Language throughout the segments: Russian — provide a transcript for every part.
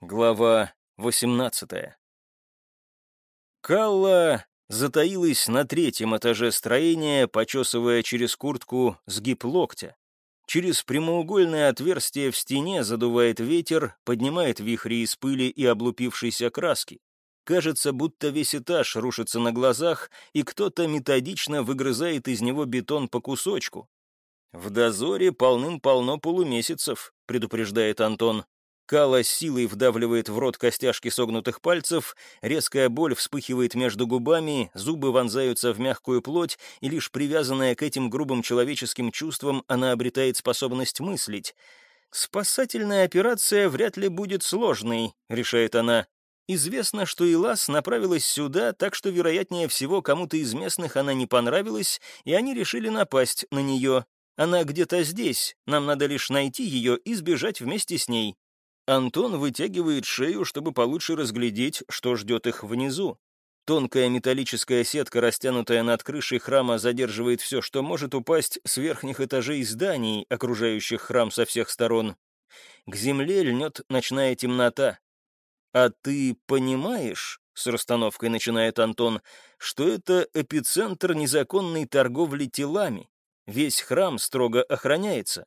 Глава 18 Калла затаилась на третьем этаже строения, почесывая через куртку сгиб локтя. Через прямоугольное отверстие в стене задувает ветер, поднимает вихри из пыли и облупившейся краски. Кажется, будто весь этаж рушится на глазах, и кто-то методично выгрызает из него бетон по кусочку. «В дозоре полным-полно полумесяцев», — предупреждает Антон. Кала силой вдавливает в рот костяшки согнутых пальцев, резкая боль вспыхивает между губами, зубы вонзаются в мягкую плоть, и лишь привязанная к этим грубым человеческим чувствам она обретает способность мыслить. «Спасательная операция вряд ли будет сложной», — решает она. Известно, что Илас направилась сюда, так что, вероятнее всего, кому-то из местных она не понравилась, и они решили напасть на нее. Она где-то здесь, нам надо лишь найти ее и сбежать вместе с ней. Антон вытягивает шею, чтобы получше разглядеть, что ждет их внизу. Тонкая металлическая сетка, растянутая над крышей храма, задерживает все, что может упасть с верхних этажей зданий, окружающих храм со всех сторон. К земле льнет ночная темнота. «А ты понимаешь, — с расстановкой начинает Антон, — что это эпицентр незаконной торговли телами? Весь храм строго охраняется.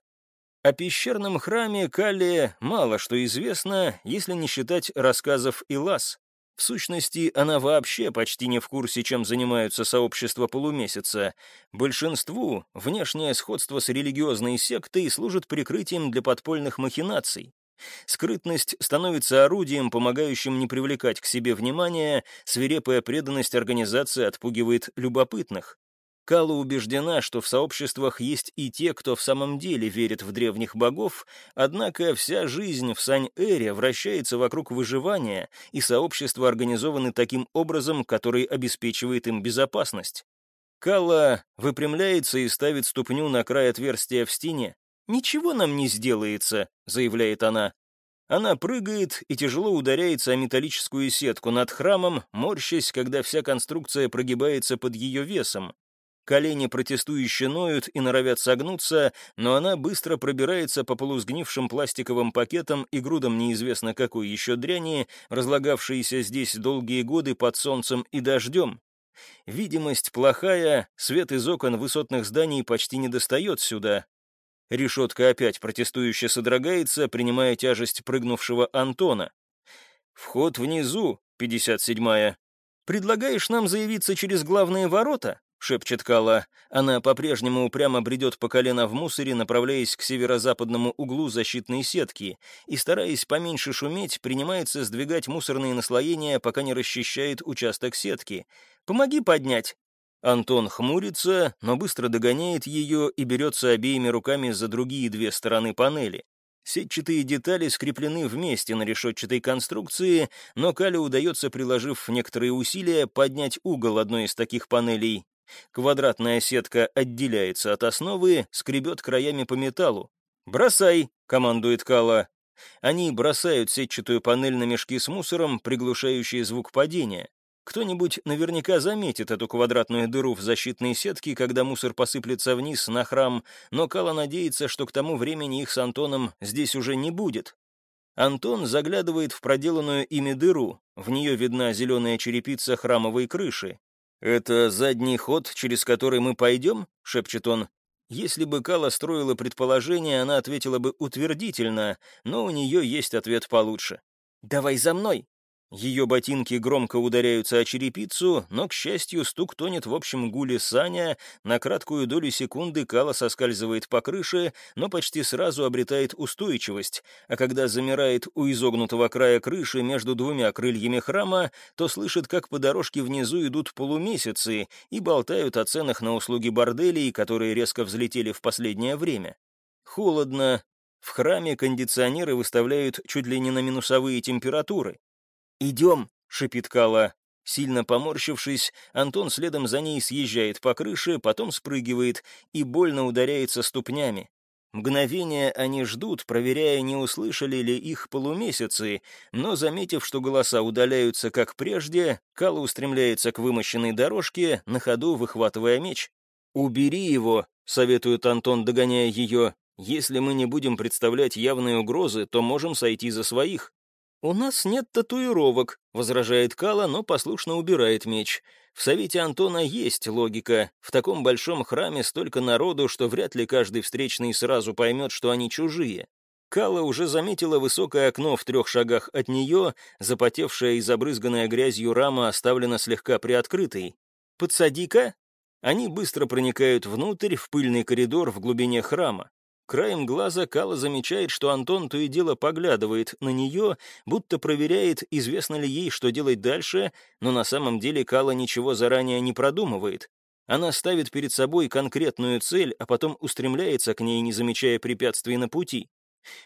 О пещерном храме Калия мало что известно, если не считать рассказов Илас. В сущности, она вообще почти не в курсе, чем занимаются сообщества полумесяца. Большинству внешнее сходство с религиозной сектой служит прикрытием для подпольных махинаций. Скрытность становится орудием, помогающим не привлекать к себе внимания, свирепая преданность организации отпугивает любопытных. Кала убеждена, что в сообществах есть и те, кто в самом деле верит в древних богов, однако вся жизнь в Сань-Эре вращается вокруг выживания, и сообщества организованы таким образом, который обеспечивает им безопасность. Кала выпрямляется и ставит ступню на край отверстия в стене. «Ничего нам не сделается», — заявляет она. Она прыгает и тяжело ударяется о металлическую сетку над храмом, морщась, когда вся конструкция прогибается под ее весом. Колени протестующе ноют и норовят согнуться, но она быстро пробирается по полусгнившим пластиковым пакетам и грудам неизвестно какой еще дряни, разлагавшиеся здесь долгие годы под солнцем и дождем. Видимость плохая, свет из окон высотных зданий почти не достает сюда. Решетка опять протестующе содрогается, принимая тяжесть прыгнувшего Антона. Вход внизу, 57-я. «Предлагаешь нам заявиться через главные ворота?» — шепчет Кала. Она по-прежнему упрямо бредет по колено в мусоре, направляясь к северо-западному углу защитной сетки, и, стараясь поменьше шуметь, принимается сдвигать мусорные наслоения, пока не расчищает участок сетки. «Помоги поднять!» Антон хмурится, но быстро догоняет ее и берется обеими руками за другие две стороны панели. Сетчатые детали скреплены вместе на решетчатой конструкции, но Кале удается, приложив некоторые усилия, поднять угол одной из таких панелей Квадратная сетка отделяется от основы, скребет краями по металлу. «Бросай!» — командует Кала. Они бросают сетчатую панель на мешки с мусором, приглушающие звук падения. Кто-нибудь наверняка заметит эту квадратную дыру в защитной сетке, когда мусор посыплется вниз на храм, но Кала надеется, что к тому времени их с Антоном здесь уже не будет. Антон заглядывает в проделанную ими дыру. В нее видна зеленая черепица храмовой крыши. «Это задний ход, через который мы пойдем?» — шепчет он. Если бы Кала строила предположение, она ответила бы утвердительно, но у нее есть ответ получше. «Давай за мной!» Ее ботинки громко ударяются о черепицу, но, к счастью, стук тонет в общем гуле Саня. На краткую долю секунды Кала соскальзывает по крыше, но почти сразу обретает устойчивость, а когда замирает у изогнутого края крыши между двумя крыльями храма, то слышит, как по дорожке внизу идут полумесяцы и болтают о ценах на услуги борделей, которые резко взлетели в последнее время. Холодно. В храме кондиционеры выставляют чуть ли не на минусовые температуры. «Идем!» — шипит Кала. Сильно поморщившись, Антон следом за ней съезжает по крыше, потом спрыгивает и больно ударяется ступнями. Мгновение они ждут, проверяя, не услышали ли их полумесяцы, но, заметив, что голоса удаляются как прежде, Кала устремляется к вымощенной дорожке, на ходу выхватывая меч. «Убери его», — советует Антон, догоняя ее. «Если мы не будем представлять явные угрозы, то можем сойти за своих». «У нас нет татуировок», — возражает Кала, но послушно убирает меч. В совете Антона есть логика. В таком большом храме столько народу, что вряд ли каждый встречный сразу поймет, что они чужие. Кала уже заметила высокое окно в трех шагах от нее, запотевшая и забрызганная грязью рама оставлена слегка приоткрытой. «Подсади-ка!» Они быстро проникают внутрь, в пыльный коридор в глубине храма. Краем глаза Кала замечает, что Антон то и дело поглядывает на нее, будто проверяет, известно ли ей, что делать дальше, но на самом деле Кала ничего заранее не продумывает. Она ставит перед собой конкретную цель, а потом устремляется к ней, не замечая препятствий на пути.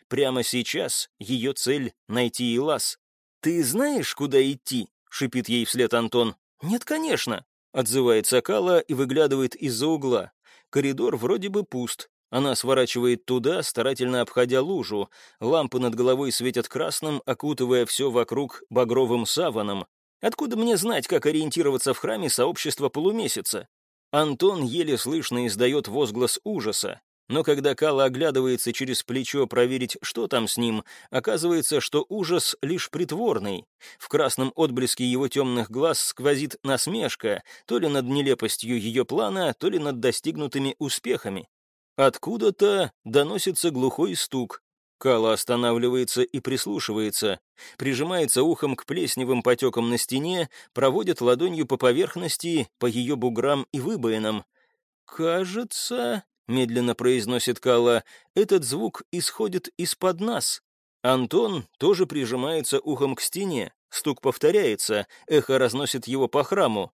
Прямо сейчас ее цель — найти Илас. «Ты знаешь, куда идти?» — шипит ей вслед Антон. «Нет, конечно», — отзывается Кала и выглядывает из-за угла. Коридор вроде бы пуст. Она сворачивает туда, старательно обходя лужу. Лампы над головой светят красным, окутывая все вокруг багровым саваном. Откуда мне знать, как ориентироваться в храме сообщества полумесяца? Антон еле слышно издает возглас ужаса. Но когда Кала оглядывается через плечо проверить, что там с ним, оказывается, что ужас лишь притворный. В красном отблеске его темных глаз сквозит насмешка, то ли над нелепостью ее плана, то ли над достигнутыми успехами. Откуда-то доносится глухой стук. Кала останавливается и прислушивается, прижимается ухом к плесневым потекам на стене, проводит ладонью по поверхности, по ее буграм и выбоинам. «Кажется...» — медленно произносит Кала, — «этот звук исходит из-под нас». Антон тоже прижимается ухом к стене. Стук повторяется, эхо разносит его по храму.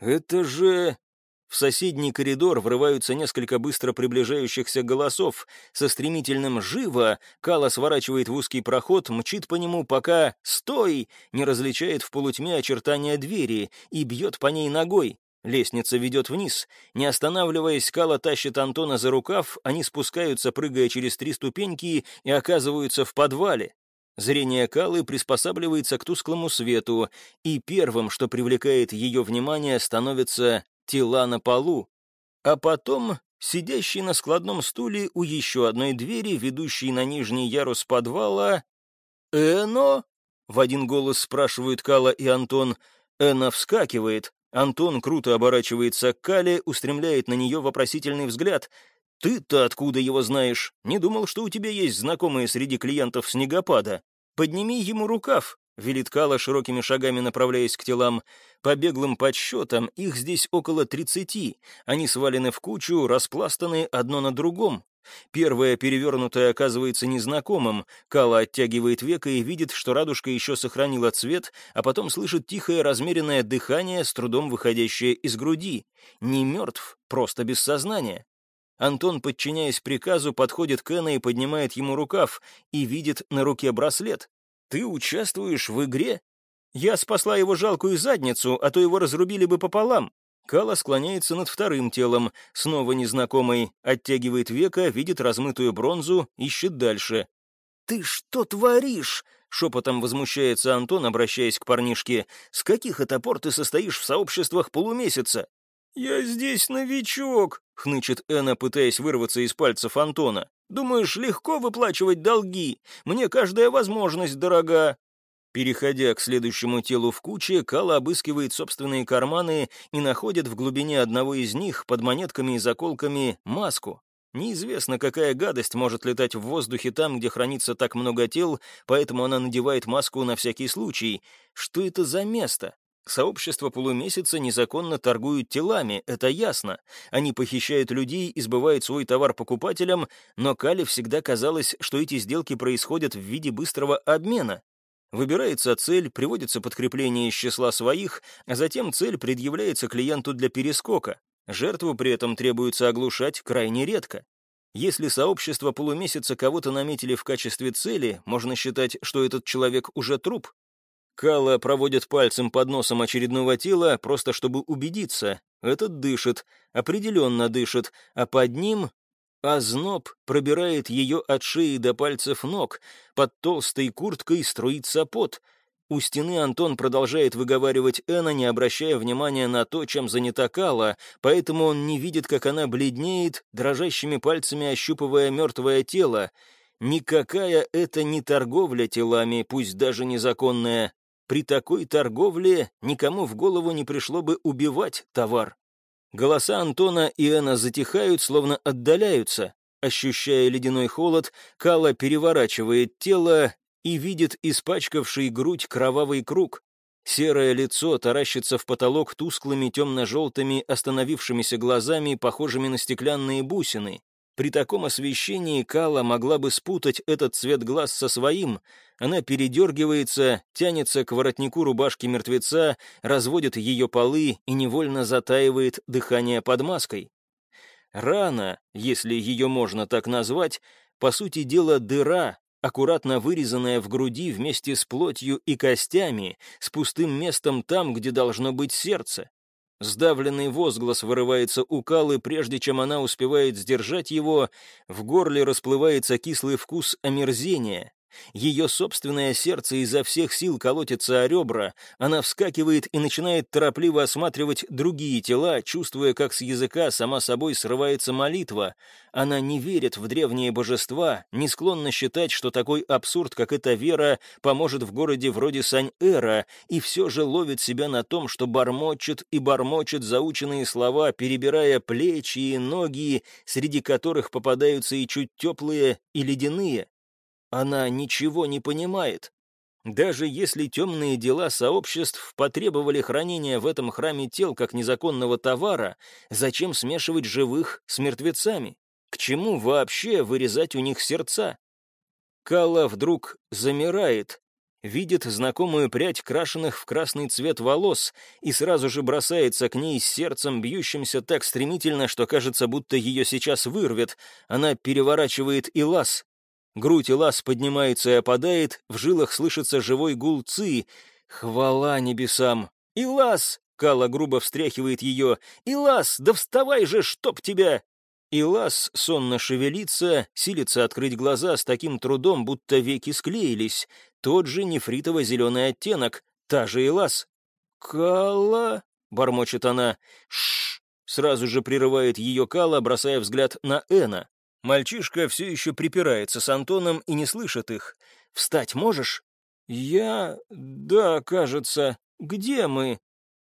«Это же...» В соседний коридор врываются несколько быстро приближающихся голосов. Со стремительным «живо» Кала сворачивает в узкий проход, мчит по нему, пока «стой» не различает в полутьме очертания двери и бьет по ней ногой. Лестница ведет вниз. Не останавливаясь, Кала тащит Антона за рукав, они спускаются, прыгая через три ступеньки, и оказываются в подвале. Зрение Калы приспосабливается к тусклому свету, и первым, что привлекает ее внимание, становятся тела на полу. А потом сидящий на складном стуле у еще одной двери, ведущей на нижний ярус подвала... «Эно?» — в один голос спрашивают Кала и Антон. Эна вскакивает, Антон круто оборачивается к Кале, устремляет на нее вопросительный взгляд. «Ты-то откуда его знаешь? Не думал, что у тебя есть знакомые среди клиентов снегопада. Подними ему рукав», — велит Кала широкими шагами направляясь к телам. По беглым подсчетам, их здесь около тридцати. Они свалены в кучу, распластаны одно на другом. Первое перевернутое оказывается незнакомым. Кала оттягивает века и видит, что радужка еще сохранила цвет, а потом слышит тихое размеренное дыхание, с трудом выходящее из груди. Не мертв, просто без сознания. Антон, подчиняясь приказу, подходит к Энна и поднимает ему рукав, и видит на руке браслет. «Ты участвуешь в игре?» «Я спасла его жалкую задницу, а то его разрубили бы пополам. Кала склоняется над вторым телом, снова незнакомый, оттягивает века, видит размытую бронзу, ищет дальше. «Ты что творишь?» — шепотом возмущается Антон, обращаясь к парнишке. «С каких это пор ты состоишь в сообществах полумесяца?» «Я здесь новичок», — хнычет Эна, пытаясь вырваться из пальцев Антона. «Думаешь, легко выплачивать долги? Мне каждая возможность дорога. Переходя к следующему телу в куче, Кала обыскивает собственные карманы и находит в глубине одного из них под монетками и заколками маску. Неизвестно, какая гадость может летать в воздухе там, где хранится так много тел, поэтому она надевает маску на всякий случай. Что это за место? Сообщество полумесяца незаконно торгуют телами, это ясно. Они похищают людей и сбывают свой товар покупателям, но Кале всегда казалось, что эти сделки происходят в виде быстрого обмена. Выбирается цель, приводится подкрепление из числа своих, а затем цель предъявляется клиенту для перескока. Жертву при этом требуется оглушать крайне редко. Если сообщество полумесяца кого-то наметили в качестве цели, можно считать, что этот человек уже труп. Кала проводит пальцем под носом очередного тела, просто чтобы убедиться. Этот дышит, определенно дышит, а под ним а зноб пробирает ее от шеи до пальцев ног, под толстой курткой струится пот. У стены Антон продолжает выговаривать Эна, не обращая внимания на то, чем занята Кала, поэтому он не видит, как она бледнеет, дрожащими пальцами ощупывая мертвое тело. Никакая это не торговля телами, пусть даже незаконная. При такой торговле никому в голову не пришло бы убивать товар. Голоса Антона и Эна затихают, словно отдаляются. Ощущая ледяной холод, Кала переворачивает тело и видит испачкавший грудь кровавый круг. Серое лицо таращится в потолок тусклыми темно-желтыми остановившимися глазами, похожими на стеклянные бусины. При таком освещении Кала могла бы спутать этот цвет глаз со своим. Она передергивается, тянется к воротнику рубашки мертвеца, разводит ее полы и невольно затаивает дыхание под маской. Рана, если ее можно так назвать, по сути дела дыра, аккуратно вырезанная в груди вместе с плотью и костями, с пустым местом там, где должно быть сердце. Сдавленный возглас вырывается у Калы, прежде чем она успевает сдержать его, в горле расплывается кислый вкус омерзения. Ее собственное сердце изо всех сил колотится о ребра, она вскакивает и начинает торопливо осматривать другие тела, чувствуя, как с языка сама собой срывается молитва. Она не верит в древние божества, не склонна считать, что такой абсурд, как эта вера, поможет в городе вроде Сань-Эра, и все же ловит себя на том, что бормочет и бормочет заученные слова, перебирая плечи и ноги, среди которых попадаются и чуть теплые, и ледяные. Она ничего не понимает. Даже если темные дела сообществ потребовали хранения в этом храме тел как незаконного товара, зачем смешивать живых с мертвецами? К чему вообще вырезать у них сердца? Кала вдруг замирает, видит знакомую прядь крашеных в красный цвет волос и сразу же бросается к ней с сердцем, бьющимся так стремительно, что кажется, будто ее сейчас вырвет. Она переворачивает и лаз, Грудь Илас поднимается и опадает, в жилах слышится живой гул ци. Хвала небесам! «Илас!» — Кала грубо встряхивает ее. «Илас, да вставай же, чтоб тебя!» Илас сонно шевелится, силится открыть глаза с таким трудом, будто веки склеились. Тот же нефритово-зеленый оттенок, та же Илас. «Кала?» — бормочет она. «Шш!» — сразу же прерывает ее Кала, бросая взгляд на Эна. Мальчишка все еще припирается с Антоном и не слышит их. «Встать можешь?» «Я... да, кажется. Где мы?»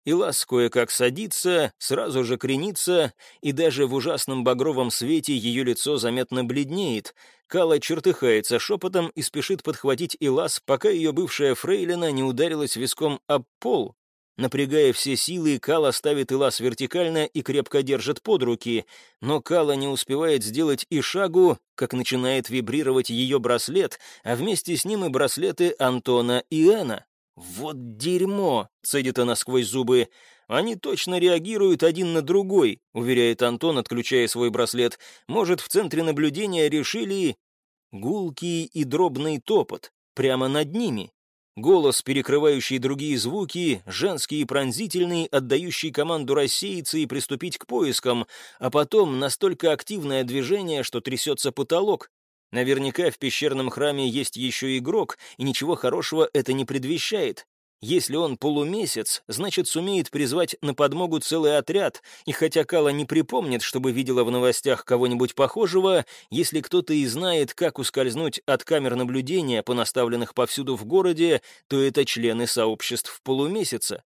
Илас кое-как садится, сразу же кренится, и даже в ужасном багровом свете ее лицо заметно бледнеет. Кала чертыхается шепотом и спешит подхватить Илас, пока ее бывшая фрейлина не ударилась виском об пол. Напрягая все силы, Кала ставит Илас вертикально и крепко держит под руки, но Кала не успевает сделать и шагу, как начинает вибрировать ее браслет, а вместе с ним и браслеты Антона и Эна. «Вот дерьмо!» — цедит она сквозь зубы. «Они точно реагируют один на другой», — уверяет Антон, отключая свой браслет. «Может, в центре наблюдения решили...» Гулкий и дробный топот. Прямо над ними. Голос, перекрывающий другие звуки, женский и пронзительный, отдающий команду рассеяться и приступить к поискам, а потом настолько активное движение, что трясется потолок. Наверняка в пещерном храме есть еще игрок, и ничего хорошего это не предвещает. Если он полумесяц, значит, сумеет призвать на подмогу целый отряд, и хотя Кала не припомнит, чтобы видела в новостях кого-нибудь похожего, если кто-то и знает, как ускользнуть от камер наблюдения, понаставленных повсюду в городе, то это члены сообществ полумесяца.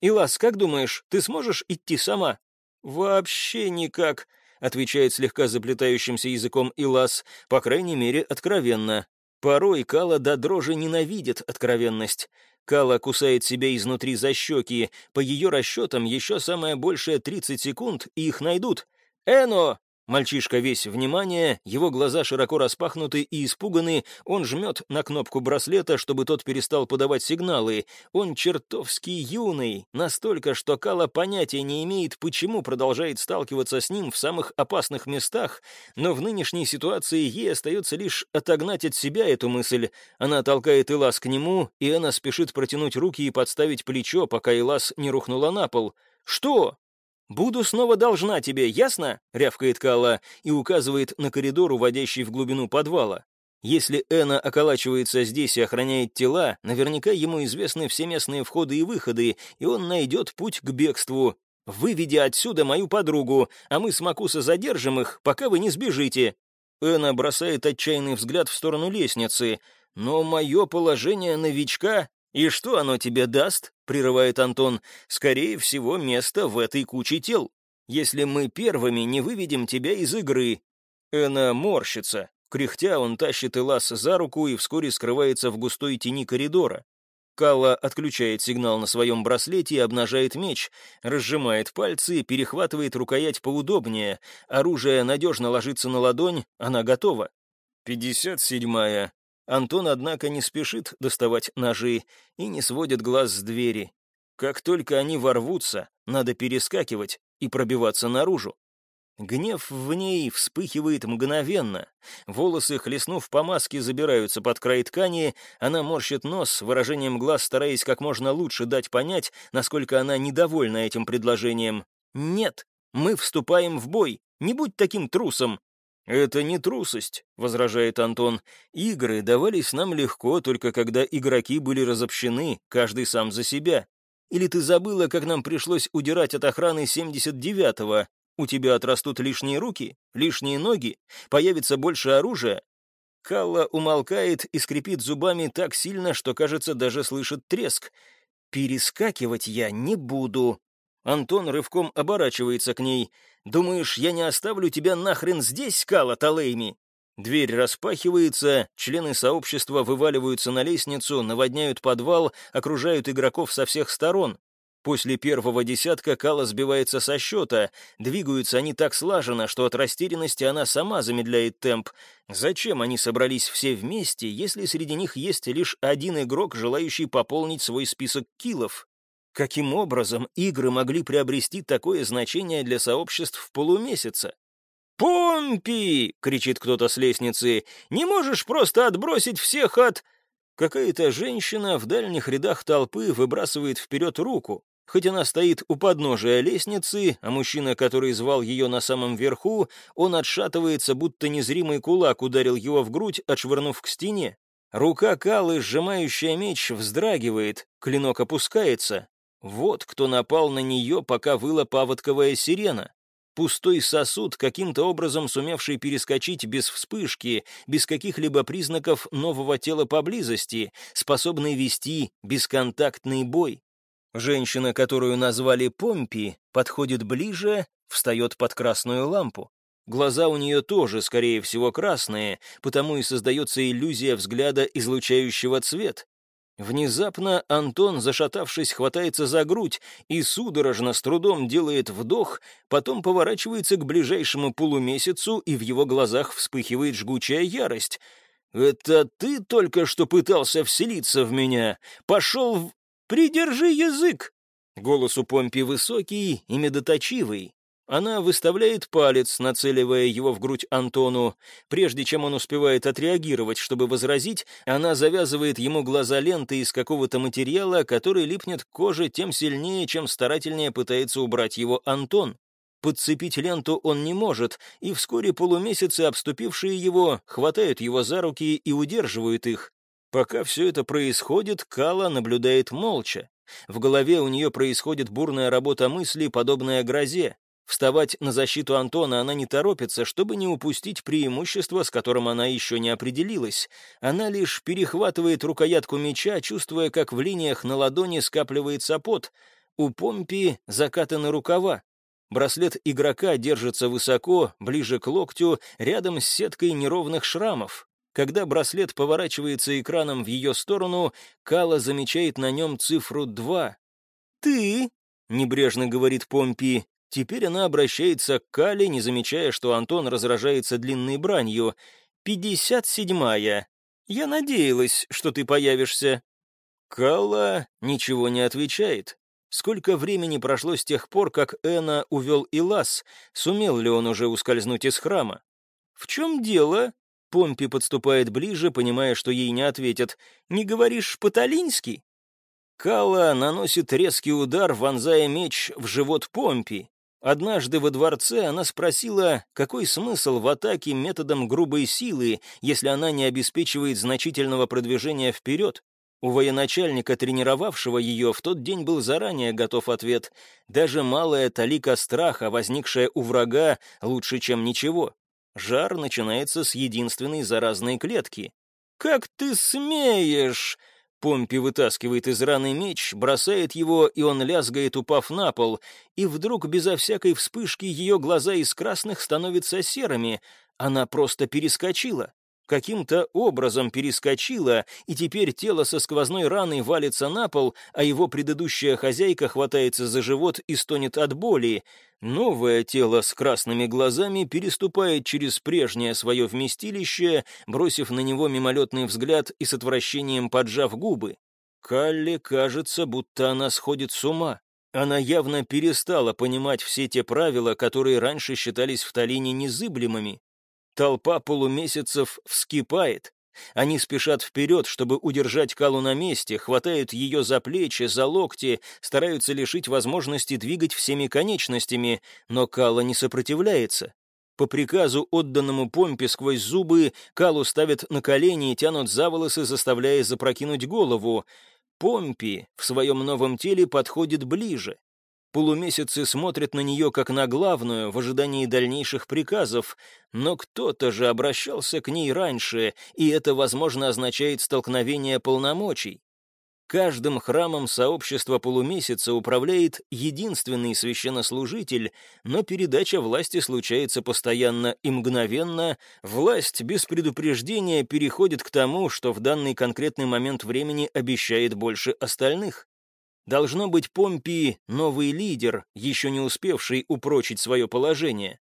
«Илас, как думаешь, ты сможешь идти сама?» «Вообще никак», — отвечает слегка заплетающимся языком Илас, по крайней мере, откровенно. Порой Кала до дрожи ненавидит откровенность. Кала кусает себя изнутри за щеки. По ее расчетам, еще самое большее 30 секунд, и их найдут. «Эно!» Мальчишка весь внимание, его глаза широко распахнуты и испуганы, он жмет на кнопку браслета, чтобы тот перестал подавать сигналы. Он чертовски юный, настолько, что Кала понятия не имеет, почему продолжает сталкиваться с ним в самых опасных местах, но в нынешней ситуации ей остается лишь отогнать от себя эту мысль. Она толкает Илас к нему, и она спешит протянуть руки и подставить плечо, пока Илас не рухнула на пол. «Что?» «Буду снова должна тебе, ясно?» — рявкает Калла и указывает на коридор, уводящий в глубину подвала. Если Эна околачивается здесь и охраняет тела, наверняка ему известны все местные входы и выходы, и он найдет путь к бегству. Выведи отсюда мою подругу, а мы с Макуса задержим их, пока вы не сбежите». Эна бросает отчаянный взгляд в сторону лестницы. «Но мое положение новичка...» «И что оно тебе даст?» — прерывает Антон. «Скорее всего, место в этой куче тел. Если мы первыми не выведем тебя из игры». Эна морщится. Кряхтя, он тащит Элас за руку и вскоре скрывается в густой тени коридора. Калла отключает сигнал на своем браслете и обнажает меч, разжимает пальцы, перехватывает рукоять поудобнее. Оружие надежно ложится на ладонь, она готова. Пятьдесят седьмая. Антон, однако, не спешит доставать ножи и не сводит глаз с двери. Как только они ворвутся, надо перескакивать и пробиваться наружу. Гнев в ней вспыхивает мгновенно. Волосы, хлестнув по маске, забираются под край ткани, она морщит нос, выражением глаз стараясь как можно лучше дать понять, насколько она недовольна этим предложением. «Нет, мы вступаем в бой, не будь таким трусом!» «Это не трусость», — возражает Антон. «Игры давались нам легко, только когда игроки были разобщены, каждый сам за себя. Или ты забыла, как нам пришлось удирать от охраны 79-го? У тебя отрастут лишние руки, лишние ноги, появится больше оружия. Калла умолкает и скрипит зубами так сильно, что, кажется, даже слышит треск. «Перескакивать я не буду». Антон рывком оборачивается к ней. «Думаешь, я не оставлю тебя нахрен здесь, Калла Талейми?» Дверь распахивается, члены сообщества вываливаются на лестницу, наводняют подвал, окружают игроков со всех сторон. После первого десятка Кала сбивается со счета, двигаются они так слаженно, что от растерянности она сама замедляет темп. Зачем они собрались все вместе, если среди них есть лишь один игрок, желающий пополнить свой список киллов? Каким образом игры могли приобрести такое значение для сообществ в полумесяца? «Помпи!» — кричит кто-то с лестницы. «Не можешь просто отбросить всех от...» Какая-то женщина в дальних рядах толпы выбрасывает вперед руку. Хоть она стоит у подножия лестницы, а мужчина, который звал ее на самом верху, он отшатывается, будто незримый кулак ударил его в грудь, отшвырнув к стене. Рука Калы, сжимающая меч, вздрагивает, клинок опускается. Вот кто напал на нее, пока выла паводковая сирена. Пустой сосуд, каким-то образом сумевший перескочить без вспышки, без каких-либо признаков нового тела поблизости, способный вести бесконтактный бой. Женщина, которую назвали Помпи, подходит ближе, встает под красную лампу. Глаза у нее тоже, скорее всего, красные, потому и создается иллюзия взгляда, излучающего цвет. Внезапно Антон, зашатавшись, хватается за грудь и судорожно, с трудом делает вдох, потом поворачивается к ближайшему полумесяцу, и в его глазах вспыхивает жгучая ярость. «Это ты только что пытался вселиться в меня? Пошел в...» «Придержи язык!» Голос у Помпи высокий и медоточивый, она выставляет палец, нацеливая его в грудь Антону. Прежде чем он успевает отреагировать, чтобы возразить, она завязывает ему глаза лентой из какого-то материала, который липнет к коже тем сильнее, чем старательнее пытается убрать его Антон. Подцепить ленту он не может, и вскоре полумесяцы, обступившие его, хватают его за руки и удерживают их. Пока все это происходит, Кала наблюдает молча. В голове у нее происходит бурная работа мысли, подобная грозе. Вставать на защиту Антона она не торопится, чтобы не упустить преимущество, с которым она еще не определилась. Она лишь перехватывает рукоятку меча, чувствуя, как в линиях на ладони скапливается пот. У Помпи закатаны рукава. Браслет игрока держится высоко, ближе к локтю, рядом с сеткой неровных шрамов. Когда браслет поворачивается экраном в ее сторону, Кала замечает на нем цифру 2. «Ты?» — небрежно говорит Помпи. Теперь она обращается к Кале, не замечая, что Антон разражается длинной бранью. «Пятьдесят седьмая. Я надеялась, что ты появишься». Калла ничего не отвечает. Сколько времени прошло с тех пор, как Эна увел Илас? Сумел ли он уже ускользнуть из храма? «В чем дело?» Помпи подступает ближе, понимая, что ей не ответят. «Не говоришь по-талински?» Кала наносит резкий удар, вонзая меч в живот Помпи. Однажды во дворце она спросила, какой смысл в атаке методом грубой силы, если она не обеспечивает значительного продвижения вперед. У военачальника, тренировавшего ее, в тот день был заранее готов ответ. Даже малая талика страха, возникшая у врага, лучше, чем ничего. жар начинается с единственной заразной клетки. «Как ты смеешь!» Помпи вытаскивает из раны меч, бросает его, и он лязгает, упав на пол, и вдруг, безо всякой вспышки, ее глаза из красных становятся серыми. Она просто перескочила каким-то образом перескочила, и теперь тело со сквозной раной валится на пол, а его предыдущая хозяйка хватается за живот и стонет от боли. Новое тело с красными глазами переступает через прежнее свое вместилище, бросив на него мимолетный взгляд и с отвращением поджав губы. Калли кажется, будто она сходит с ума. Она явно перестала понимать все те правила, которые раньше считались в Талине незыблемыми. Толпа полумесяцев вскипает. Они спешат вперед, чтобы удержать Калу на месте, хватают ее за плечи, за локти, стараются лишить возможности двигать всеми конечностями, но Кала не сопротивляется. По приказу, отданному Помпе сквозь зубы, Калу ставят на колени и тянут за волосы, заставляя запрокинуть голову. Помпи в своем новом теле подходит ближе. Полумесяцы смотрят на нее как на главную в ожидании дальнейших приказов, но кто-то же обращался к ней раньше, и это, возможно, означает столкновение полномочий. Каждым храмом сообщества полумесяца управляет единственный священнослужитель, но передача власти случается постоянно и мгновенно, власть без предупреждения переходит к тому, что в данный конкретный момент времени обещает больше остальных. Должно быть, Помпий — новый лидер, еще не успевший упрочить свое положение.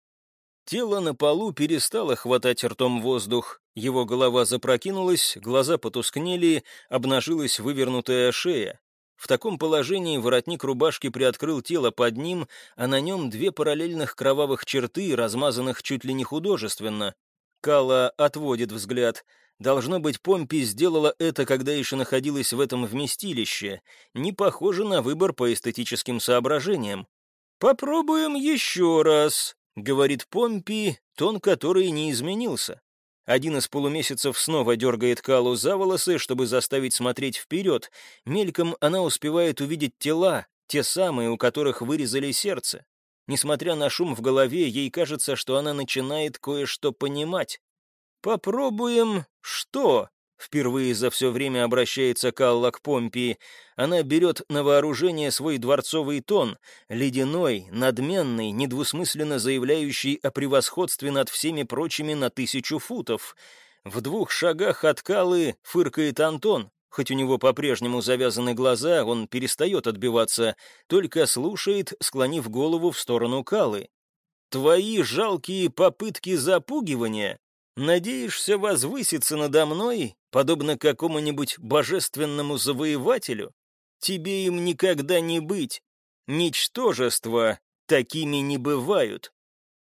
Тело на полу перестало хватать ртом воздух, его голова запрокинулась, глаза потускнели, обнажилась вывернутая шея. В таком положении воротник рубашки приоткрыл тело под ним, а на нем две параллельных кровавых черты, размазанных чуть ли не художественно. Кала отводит взгляд — Должно быть, Помпи сделала это, когда еще находилась в этом вместилище. Не похоже на выбор по эстетическим соображениям. «Попробуем еще раз», — говорит Помпи, тон который не изменился. Один из полумесяцев снова дергает Калу за волосы, чтобы заставить смотреть вперед. Мельком она успевает увидеть тела, те самые, у которых вырезали сердце. Несмотря на шум в голове, ей кажется, что она начинает кое-что понимать. «Попробуем что?» Впервые за все время обращается Калла к Помпии. Она берет на вооружение свой дворцовый тон, ледяной, надменный, недвусмысленно заявляющий о превосходстве над всеми прочими на тысячу футов. В двух шагах от Калы фыркает Антон. Хоть у него по-прежнему завязаны глаза, он перестает отбиваться, только слушает, склонив голову в сторону Калы. «Твои жалкие попытки запугивания Надеешься возвыситься надо мной, подобно какому-нибудь божественному завоевателю? Тебе им никогда не быть. Ничтожества такими не бывают.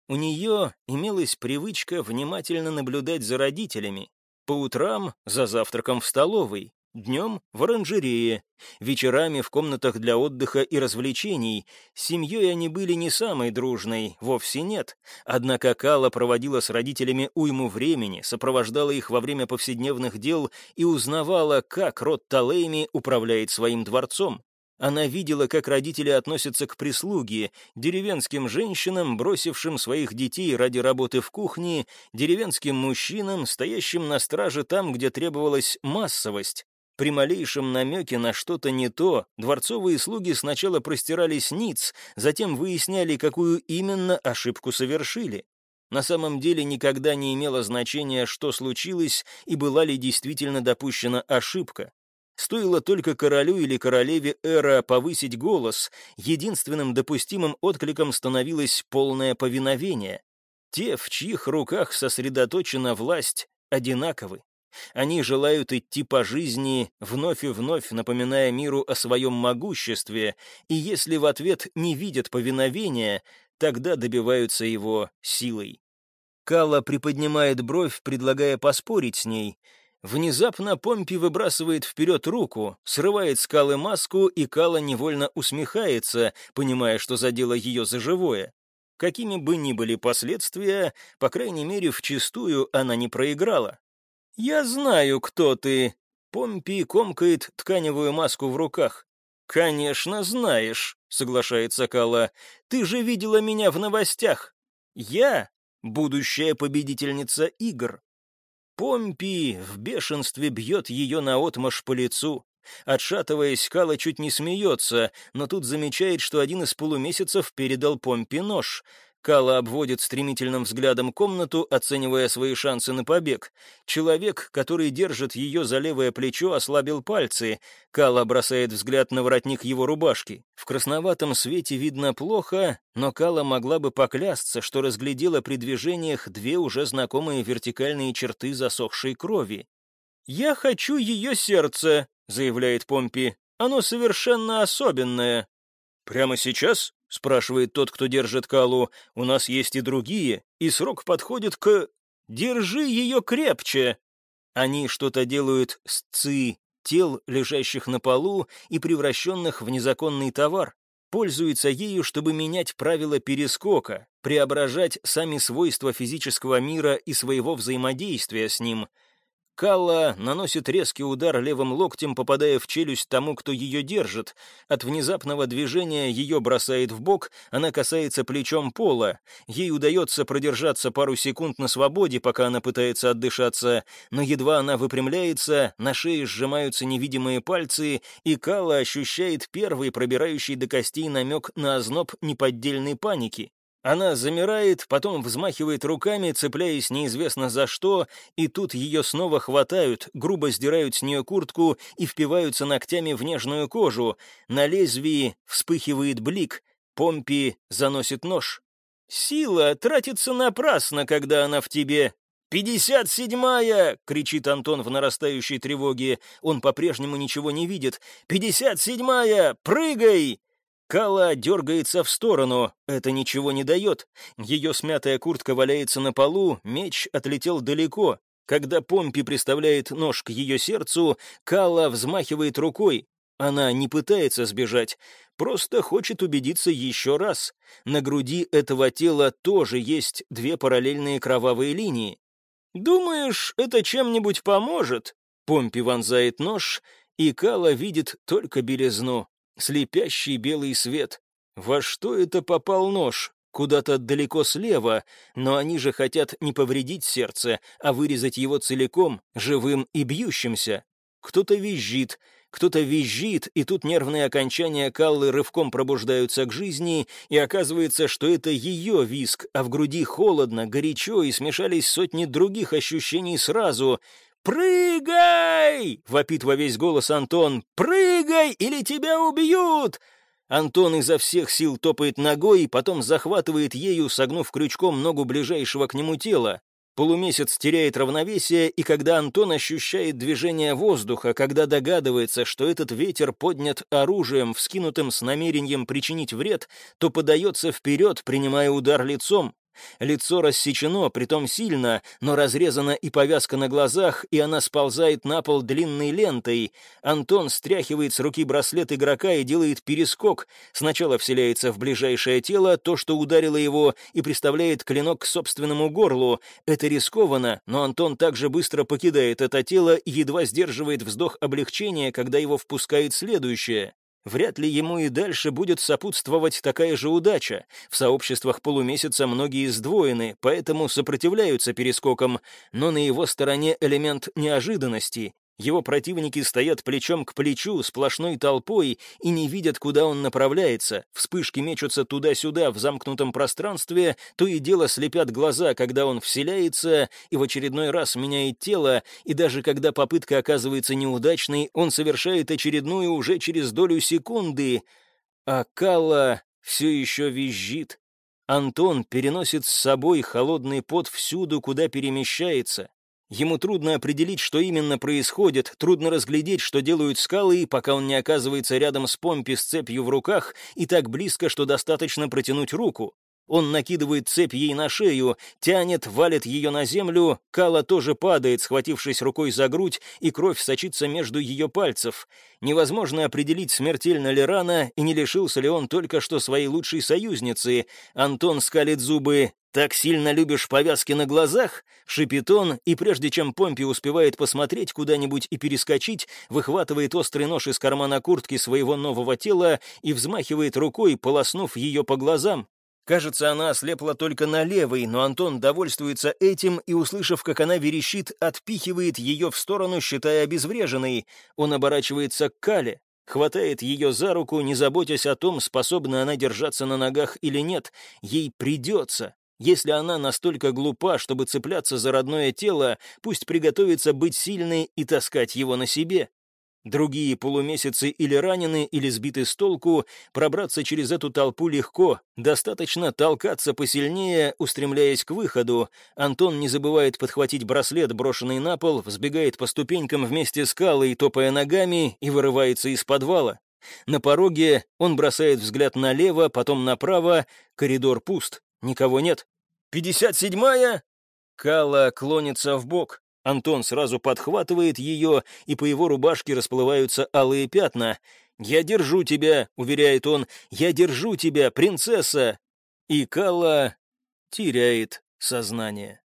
У нее имелась привычка внимательно наблюдать за родителями. По утрам за завтраком в столовой, Днем в оранжерее, вечерами в комнатах для отдыха и развлечений. С семьей они были не самой дружной, вовсе нет. Однако Кала проводила с родителями уйму времени, сопровождала их во время повседневных дел и узнавала, как род Талейми управляет своим дворцом. Она видела, как родители относятся к прислуге, деревенским женщинам, бросившим своих детей ради работы в кухне, деревенским мужчинам, стоящим на страже там, где требовалась массовость. При малейшем намеке на что-то не то, дворцовые слуги сначала простирались ниц, затем выясняли, какую именно ошибку совершили. На самом деле никогда не имело значения, что случилось и была ли действительно допущена ошибка. Стоило только королю или королеве Эра повысить голос, единственным допустимым откликом становилось полное повиновение. Те, в чьих руках сосредоточена власть, одинаковы. Они желают идти по жизни, вновь и вновь напоминая миру о своем могуществе, и если в ответ не видят повиновения, тогда добиваются его силой. Кала приподнимает бровь, предлагая поспорить с ней. Внезапно Помпи выбрасывает вперед руку, срывает с Калы маску, и Кала невольно усмехается, понимая, что задела ее за живое. Какими бы ни были последствия, по крайней мере, вчистую она не проиграла. «Я знаю, кто ты!» Помпи комкает тканевую маску в руках. «Конечно, знаешь», — соглашается Кала. «Ты же видела меня в новостях». «Я? будущая победительница игр. Помпи в бешенстве бьет ее наотмашь по лицу. Отшатываясь, Кала чуть не смеется, но тут замечает, что один из полумесяцев передал Помпи нож. Кала обводит стремительным взглядом комнату, оценивая свои шансы на побег. Человек, который держит ее за левое плечо, ослабил пальцы. Кала бросает взгляд на воротник его рубашки. В красноватом свете видно плохо, но Кала могла бы поклясться, что разглядела при движениях две уже знакомые вертикальные черты засохшей крови. «Я хочу ее сердце», — заявляет Помпи. «Оно совершенно особенное». «Прямо сейчас?» — спрашивает тот, кто держит Калу. «У нас есть и другие, и срок подходит к... Держи ее крепче!» Они что-то делают с ци, тел, лежащих на полу и превращенных в незаконный товар. Пользуются ею, чтобы менять правила перескока, преображать сами свойства физического мира и своего взаимодействия с ним — Калла наносит резкий удар левым локтем, попадая в челюсть тому, кто ее держит. От внезапного движения ее бросает в бок, она касается плечом пола. Ей удается продержаться пару секунд на свободе, пока она пытается отдышаться, но едва она выпрямляется, на шее сжимаются невидимые пальцы, и Калла ощущает первый пробирающий до костей намек на озноб неподдельной паники. Она замирает, потом взмахивает руками, цепляясь неизвестно за что, и тут ее снова хватают, грубо сдирают с нее куртку и впиваются ногтями в нежную кожу. На лезвии вспыхивает блик, Помпи заносит нож. «Сила тратится напрасно, когда она в тебе», «Пятьдесят седьмая!» — кричит Антон в нарастающей тревоге. Он по-прежнему ничего не видит. «Пятьдесят седьмая! Прыгай!» Кала дергается в сторону, это ничего не дает. Ее смятая куртка валяется на полу, меч отлетел далеко. Когда Помпи приставляет нож к ее сердцу, Кала взмахивает рукой. Она не пытается сбежать, просто хочет убедиться еще раз. На груди этого тела тоже есть две параллельные кровавые линии. «Думаешь, это чем-нибудь поможет?» Помпи вонзает нож, и Кала видит только белизну слепящий белый свет. Во что это попал нож? Куда-то далеко слева, но они же хотят не повредить сердце, а вырезать его целиком, живым и бьющимся. Кто-то визжит, кто-то визжит, и тут нервные окончания Каллы рывком пробуждаются к жизни, и оказывается, что это ее виск, а в груди холодно, горячо, и смешались сотни других ощущений сразу. «Прыгай!» — вопит во весь голос Антон. «Прыгай, или тебя убьют!» Антон изо всех сил топает ногой, потом захватывает ею, согнув крючком ногу ближайшего к нему тела. Полумесяц теряет равновесие, и когда Антон ощущает движение воздуха, когда догадывается, что этот ветер поднят оружием, вскинутым с намерением причинить вред, то подается вперед, принимая удар лицом. Лицо рассечено, притом сильно, но разрезана и повязка на глазах, и она сползает на пол длинной лентой. Антон стряхивает с руки браслет игрока и делает перескок. Сначала вселяется в ближайшее тело, то, что ударило его, и приставляет клинок к собственному горлу. Это рискованно, но Антон также быстро покидает это тело и едва сдерживает вздох облегчения, когда его впускает следующее. Вряд ли ему и дальше будет сопутствовать такая же удача. В сообществах полумесяца многие сдвоены, поэтому сопротивляются перескокам, но на его стороне элемент неожиданности, его противники стоят плечом к плечу, сплошной толпой, и не видят, куда он направляется. Вспышки мечутся туда-сюда в замкнутом пространстве, то и дело слепят глаза, когда он вселяется и в очередной раз меняет тело, и даже когда попытка оказывается неудачной, он совершает очередную уже через долю секунды. А Калла все еще визжит. Антон переносит с собой холодный пот всюду, куда перемещается. Ему трудно определить, что именно происходит, трудно разглядеть, что делают скалы, пока он не оказывается рядом с Помпи с цепью в руках и так близко, что достаточно протянуть руку. Он накидывает цепь ей на шею, тянет, валит ее на землю, Кала тоже падает, схватившись рукой за грудь, и кровь сочится между ее пальцев. Невозможно определить, смертельно ли рана, и не лишился ли он только что своей лучшей союзницы. Антон скалит зубы. «Так сильно любишь повязки на глазах?» — шипит он, и прежде чем Помпи успевает посмотреть куда-нибудь и перескочить, выхватывает острый нож из кармана куртки своего нового тела и взмахивает рукой, полоснув ее по глазам. Кажется, она ослепла только на левой, но Антон довольствуется этим и, услышав, как она верещит, отпихивает ее в сторону, считая обезвреженной. Он оборачивается к Кале, хватает ее за руку, не заботясь о том, способна она держаться на ногах или нет. Ей придется. Если она настолько глупа, чтобы цепляться за родное тело, пусть приготовится быть сильной и таскать его на себе. Другие полумесяцы или ранены, или сбиты с толку, пробраться через эту толпу легко, достаточно толкаться посильнее, устремляясь к выходу. Антон не забывает подхватить браслет, брошенный на пол, взбегает по ступенькам вместе с Калой, топая ногами, и вырывается из подвала. На пороге он бросает взгляд налево, потом направо, коридор пуст, никого нет. «Пятьдесят седьмая?» Кала клонится в бок. Антон сразу подхватывает ее, и по его рубашке расплываются алые пятна. «Я держу тебя», — уверяет он, — «я держу тебя, принцесса!» И Калла теряет сознание.